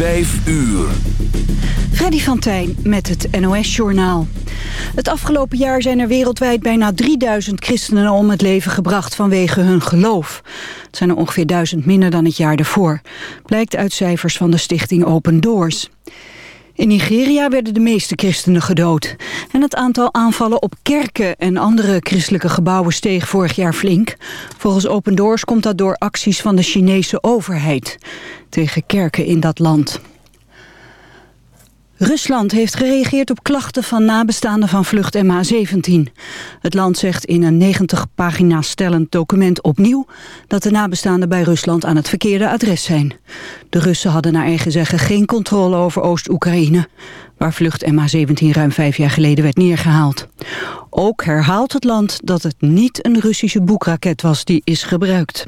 5 uur. Freddy van Tijn met het NOS-journaal. Het afgelopen jaar zijn er wereldwijd bijna 3000 christenen om het leven gebracht vanwege hun geloof. Het zijn er ongeveer duizend minder dan het jaar ervoor. Blijkt uit cijfers van de stichting Open Doors. In Nigeria werden de meeste christenen gedood. En het aantal aanvallen op kerken en andere christelijke gebouwen steeg vorig jaar flink. Volgens Open Doors komt dat door acties van de Chinese overheid tegen kerken in dat land. Rusland heeft gereageerd op klachten van nabestaanden van vlucht MH17. Het land zegt in een 90 pagina stellend document opnieuw... dat de nabestaanden bij Rusland aan het verkeerde adres zijn. De Russen hadden naar eigen zeggen geen controle over Oost-Oekraïne... waar vlucht MH17 ruim vijf jaar geleden werd neergehaald. Ook herhaalt het land dat het niet een Russische boekraket was die is gebruikt.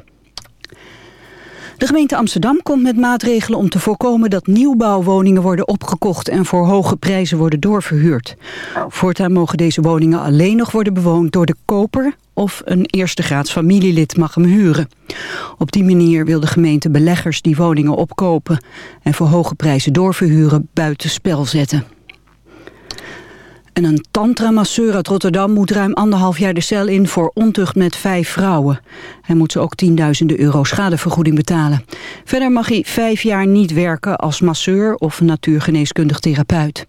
De gemeente Amsterdam komt met maatregelen om te voorkomen dat nieuwbouwwoningen worden opgekocht en voor hoge prijzen worden doorverhuurd. Voortaan mogen deze woningen alleen nog worden bewoond door de koper of een eerste graads familielid mag hem huren. Op die manier wil de gemeente beleggers die woningen opkopen en voor hoge prijzen doorverhuren buitenspel zetten. En een tantramasseur uit Rotterdam moet ruim anderhalf jaar de cel in voor ontucht met vijf vrouwen. Hij moet ze ook tienduizenden euro schadevergoeding betalen. Verder mag hij vijf jaar niet werken als masseur of natuurgeneeskundig therapeut.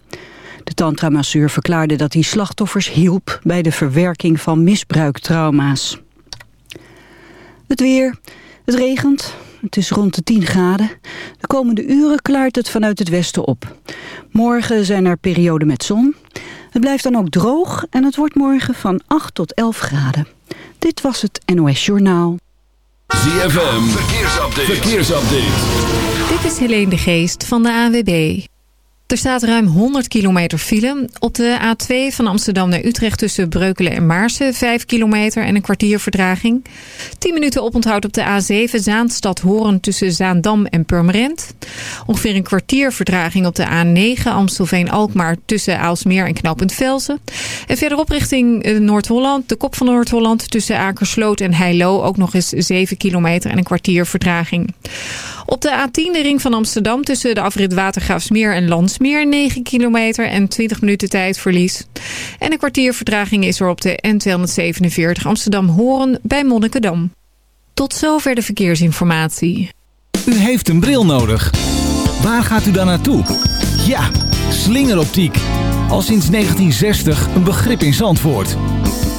De tantramasseur verklaarde dat hij slachtoffers hielp bij de verwerking van misbruiktrauma's. Het weer. Het regent. Het is rond de 10 graden. De komende uren klaart het vanuit het westen op. Morgen zijn er perioden met zon. Het blijft dan ook droog en het wordt morgen van 8 tot 11 graden. Dit was het NOS Journaal. ZFM, verkeersupdate. verkeersupdate. Dit is Helene de Geest van de AWB. Er staat ruim 100 kilometer file. Op de A2 van Amsterdam naar Utrecht tussen Breukelen en Maarsen... 5 kilometer en een kwartier verdraging. 10 minuten oponthoud op de A7 Zaanstad-Horen tussen Zaandam en Purmerend. Ongeveer een kwartier verdraging op de A9 Amstelveen-Alkmaar... tussen Aalsmeer en Knooppunt Velsen. En verderop richting eh, Noord-Holland, de kop van Noord-Holland... tussen Akersloot en Heilo ook nog eens 7 kilometer en een kwartier verdraging. Op de A10 de ring van Amsterdam tussen de afrit Watergraafsmeer en Landsmeer 9 kilometer en 20 minuten tijdverlies. En een kwartier vertraging is er op de N247 Amsterdam-Horen bij Monnikendam. Tot zover de verkeersinformatie. U heeft een bril nodig. Waar gaat u dan naartoe? Ja, slingeroptiek. Al sinds 1960 een begrip in Zandvoort.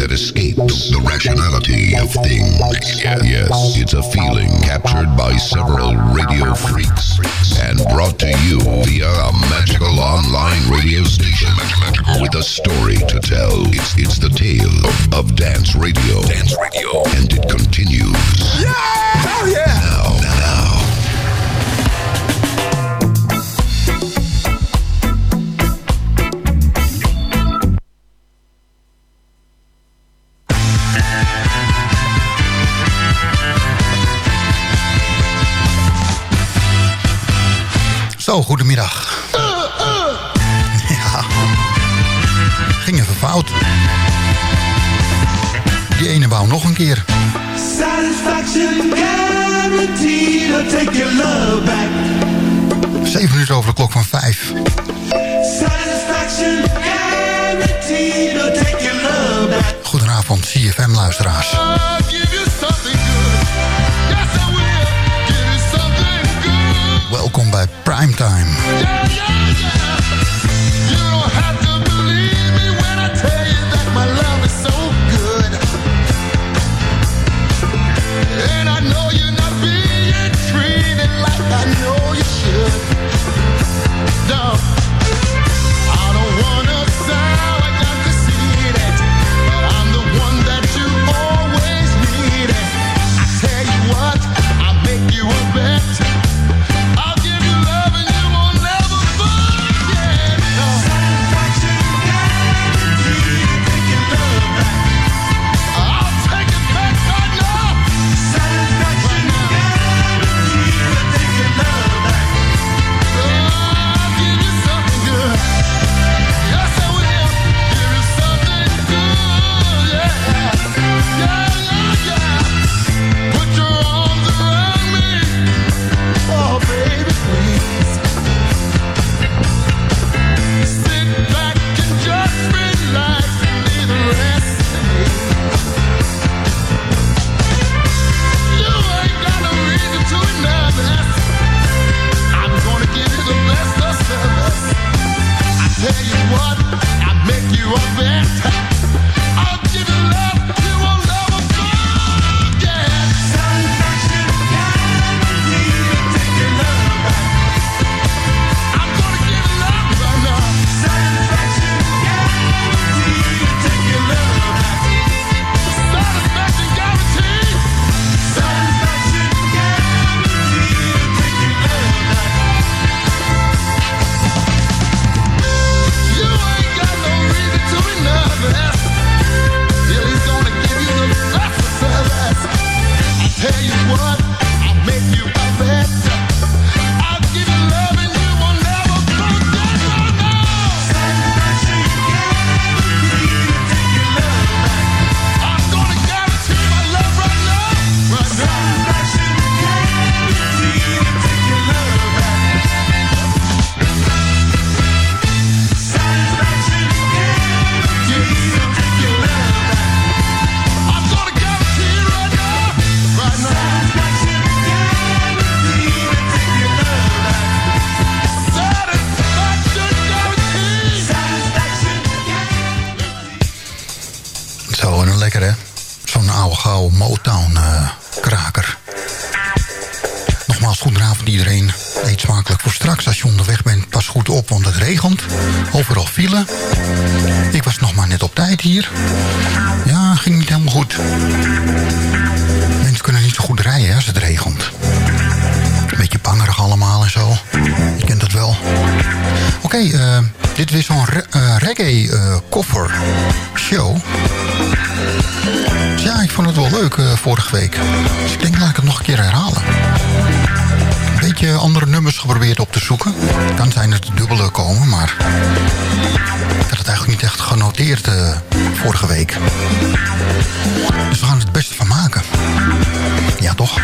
that escapes the rationality of things. Yes, it's a feeling captured by several radio freaks and brought to you via a magical online radio station with a story to tell. It's, it's the tale of, of dance radio. Dance radio. And it goedemiddag. Uh, uh. Ja. Ging even fout. Die ene bouw nog een keer. Satisfaction guaranteed, I'll take your love back. Zeven minuten over de klok van vijf. Satisfaction guaranteed, I'll take your love back. Goedenavond, CFM-luisteraars. Primetime. Time. Ik was nog maar net op tijd hier. Ja, ging niet helemaal goed. Mensen kunnen niet zo goed rijden als het regent. Een beetje bangerig allemaal en zo. Je kent dat wel. Oké, eh, dit is zo'n eh, reggae-koffer eh, show. Ja, ik vond het wel leuk vorige week. Dus ik denk, dat ik het nog een keer herhalen een beetje andere nummers geprobeerd op te zoeken. Dan zijn er dubbele komen, maar... Ik had het eigenlijk niet echt genoteerd eh, vorige week. Dus we gaan er het beste van maken. Ja, toch?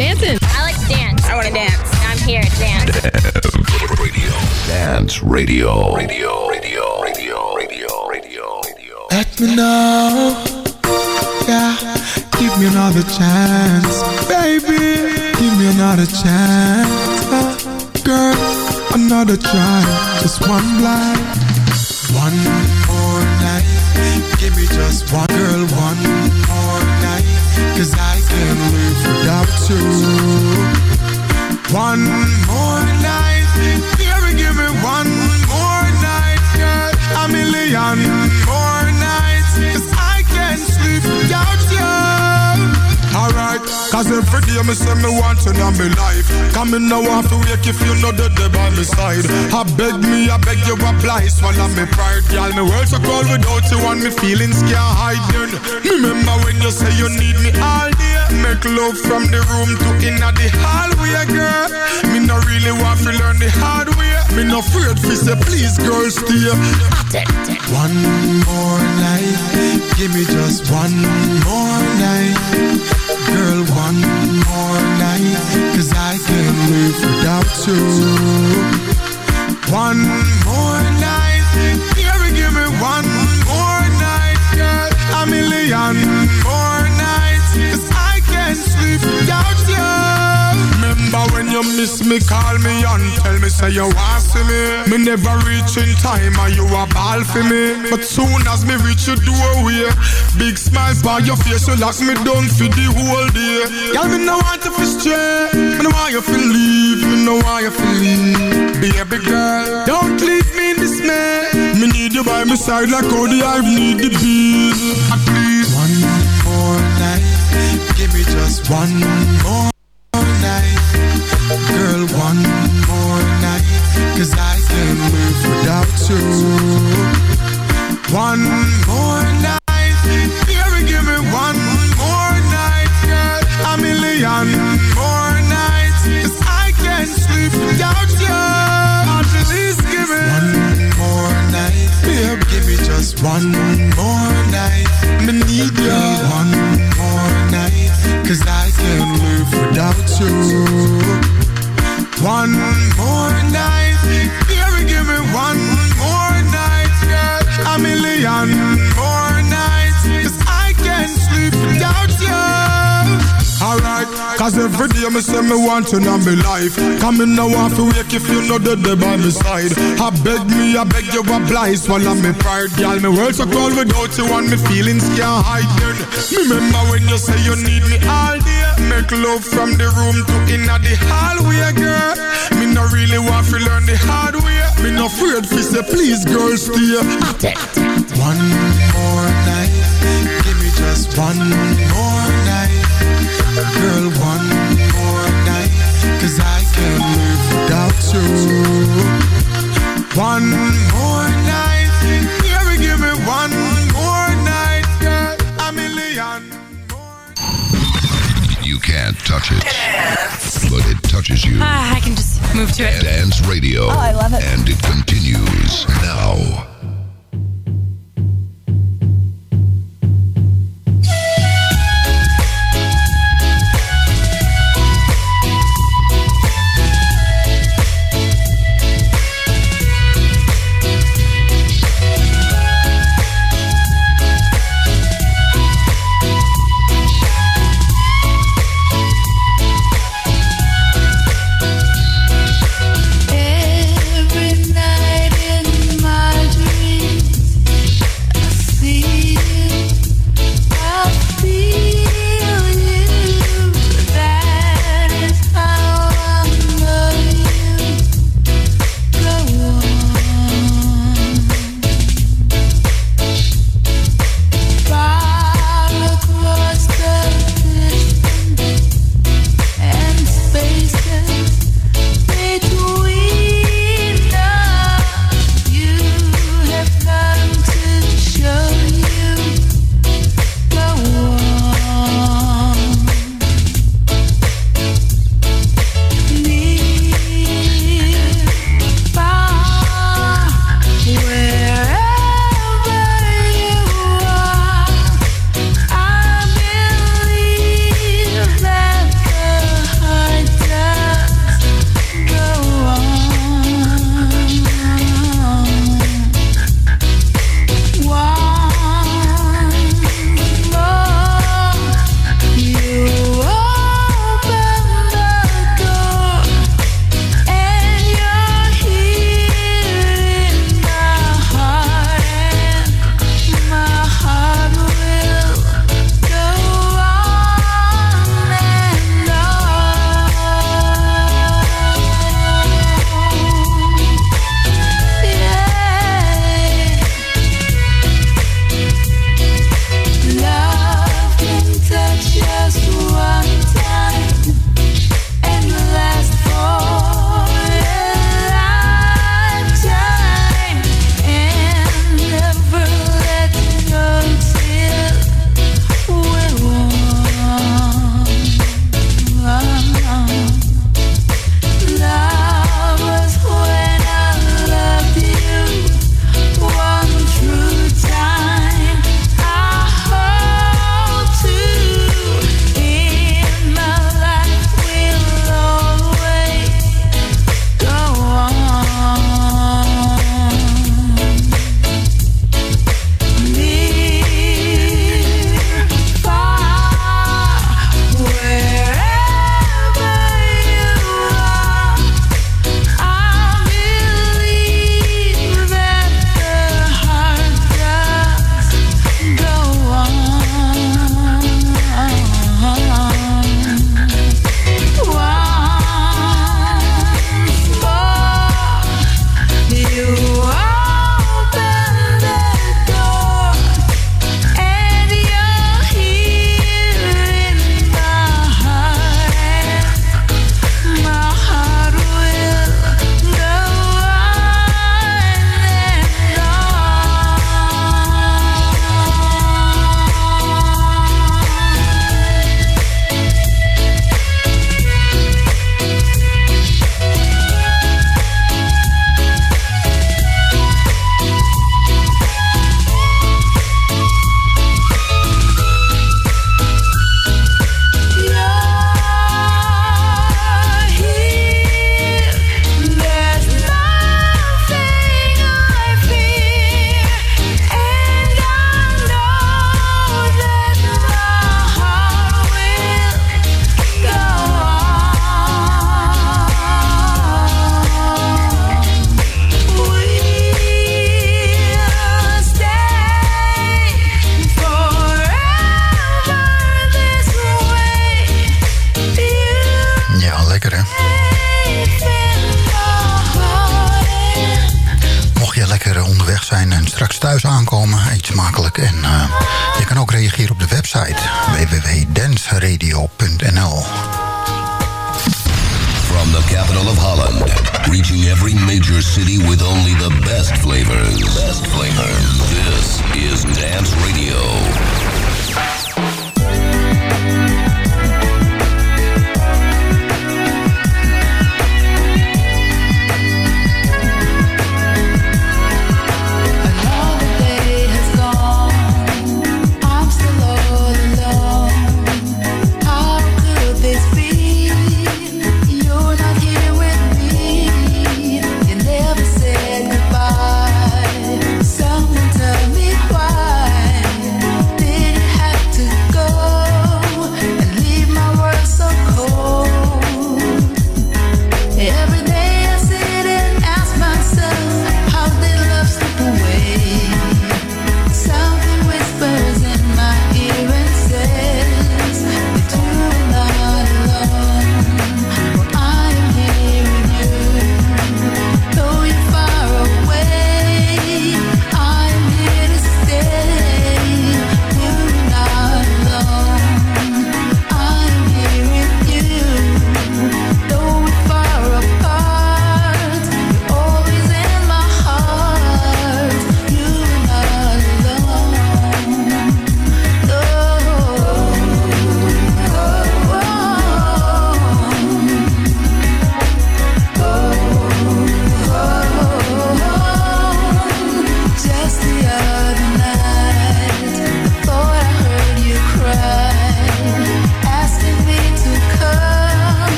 Dancing. I like to dance. I want to dance. I'm here to dance. Dance Radio. Radio. Radio. Radio. Radio. Radio. Radio. Let me know. Yeah, give me another chance. Baby, give me another chance. Uh, girl, another try. Just one blind. One more night. Give me just one girl, one more night. Cause I can't live without you. One more night. Give me one more night, girl. A million more I can't sleep without you. Alright, cause every day me say me want you in my life Come in now have to wake if you by side I beg me, I beg you apply Swallow me pride, girl Me world so cold without you and me Remember when you say you need me all day Make love from the room to inna the hallway, girl. Me no really want to learn the hard way. Me no afraid fi say please girl stay. One more night. Give me just one more night. Girl, one more night. Cause I can't live without you. One more night. Baby, give me one more night Girl, a million sleep Remember when you miss me, call me and tell me say you want see me. Me never reach in time and you a ball for me. But soon as me reach your doorway Big smile by your face, you lock me down for the whole day. Girl, me no want you to stray Me no want you to leave, me no want you to leave. Baby girl, don't leave me in dismay. Me need you by my side like all the hive need the bees Give me just one more night. Girl, one more night. Cause I can't live without you. One more night you one more night, cause every day me say me want you in my life. Come in now off to wake if you know that they by my side. I beg me, I beg you apply, swallow me pride, girl. Me world so cold without you and me feelings can't hide then. Remember when you say you need me all day. Make love from the room to inna the hallway, girl. Me no really want to learn the hard way. Me no afraid fi say please, girl, stay. One more night, give me just one live without you One more night Baby, give me one more night Girl, a million You can't touch it. But it touches you. Ah, I can just move to it. Dance Radio. Oh, I love it. And it continues now.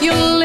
You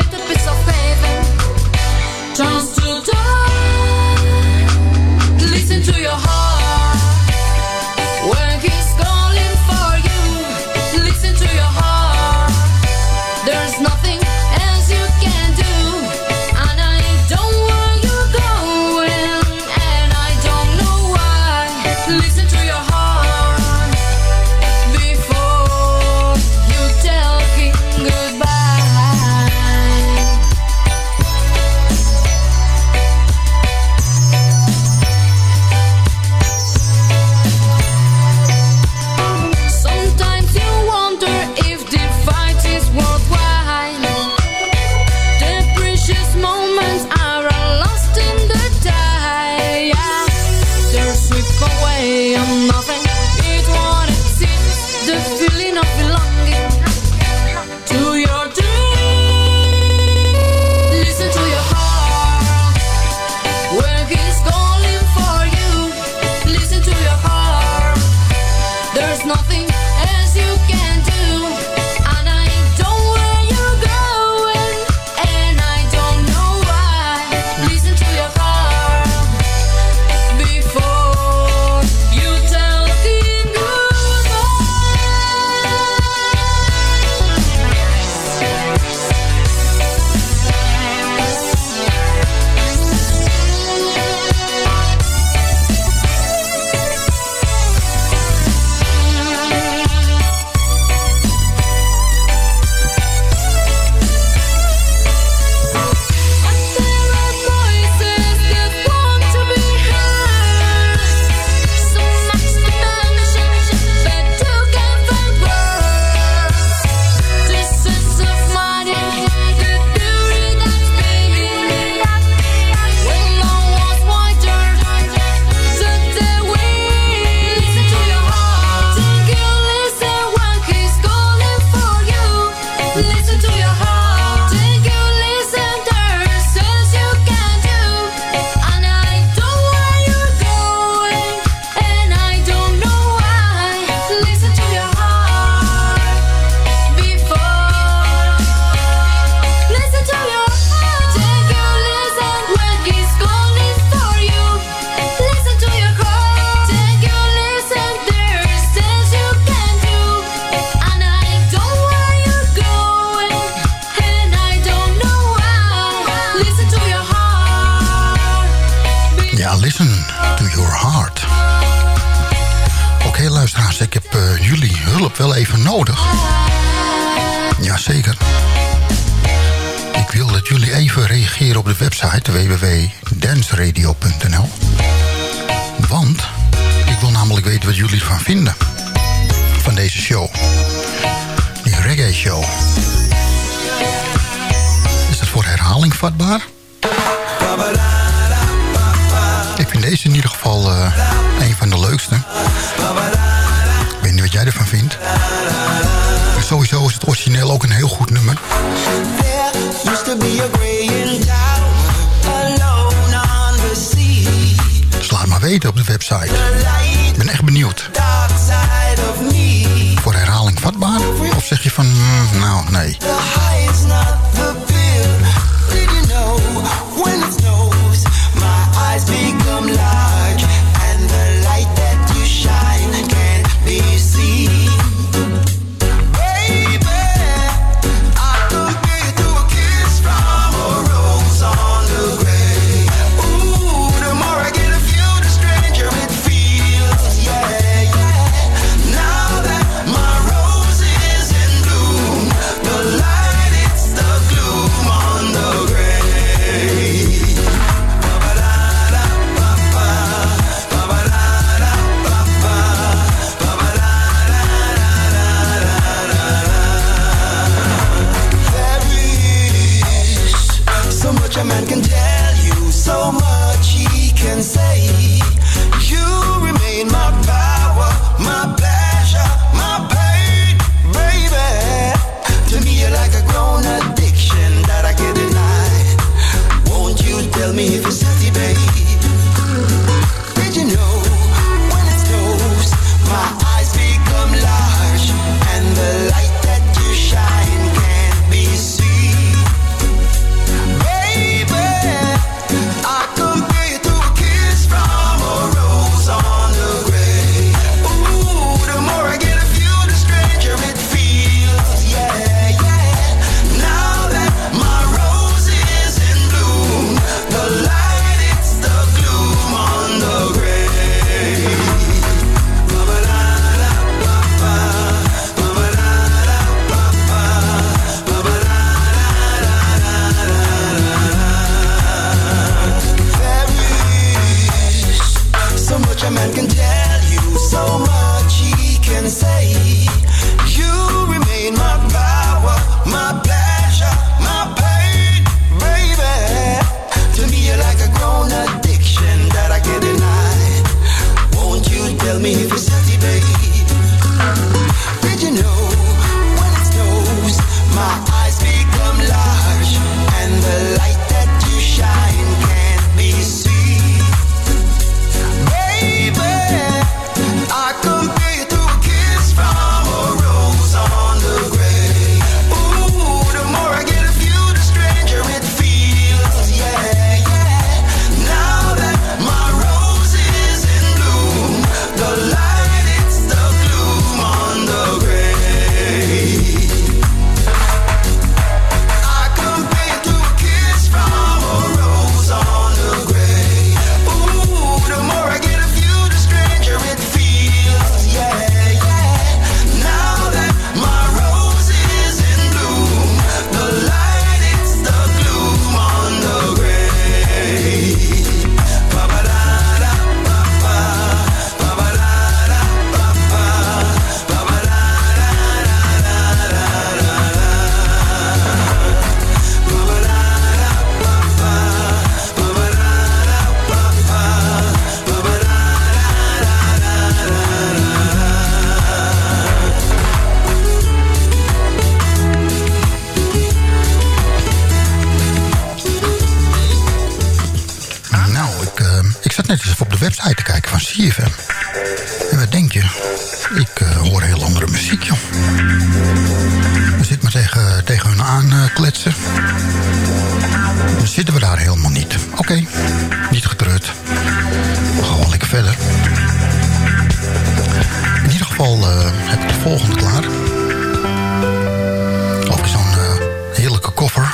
say. You remain my Eh, kletsen. Zitten we daar helemaal niet. Oké, niet getreurd. We gaan wel lekker verder. In ieder geval eh, heb ik de volgende klaar. Ook zo'n eh, heerlijke koffer